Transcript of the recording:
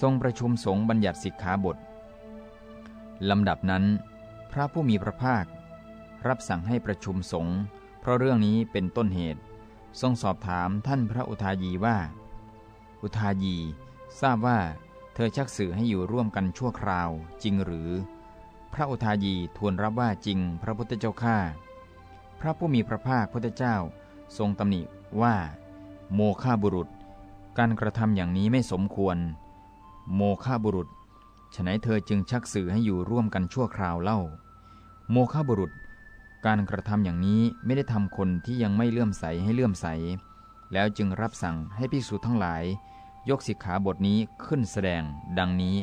ทรงประชุมสงฆ์บัญญัติสิกขาบทลำดับนั้น พระผู้มีพระภาค รับสั่งให้ประชุมสงฆ์เพราะเรื่องนี้เป็นต้นเหตุ ทรงสอบถามท่านพระอุทายีว่า อุทายีทราบว่า เธอชักสื่อให้อยู่ร่วมกันชั่วคราวจริงหรือ พระอุทายีทูลรับว่าจริงพระพุทธเจ้าข้าพระผู้มีพระภาคพุทธเจ้าทรงตำหนิว่า โมฆะบุรุษ การกระทำอย่างนี้ไม่สมควร โมฆะบุรุษฉนัยเธอจึงชักสื่อให้อยู่ร่วมกันชั่วคราวเล่า โมฆะบุรุษ การกระทำอย่างนี้ไม่ได้ทำคนที่ยังไม่เลื่อมใสให้เลื่อมใส แล้วจึงรับสั่งให้ภิกษุทั้งหลาย ยกสิกขาบทนี้ขึ้นแสดงดังนี้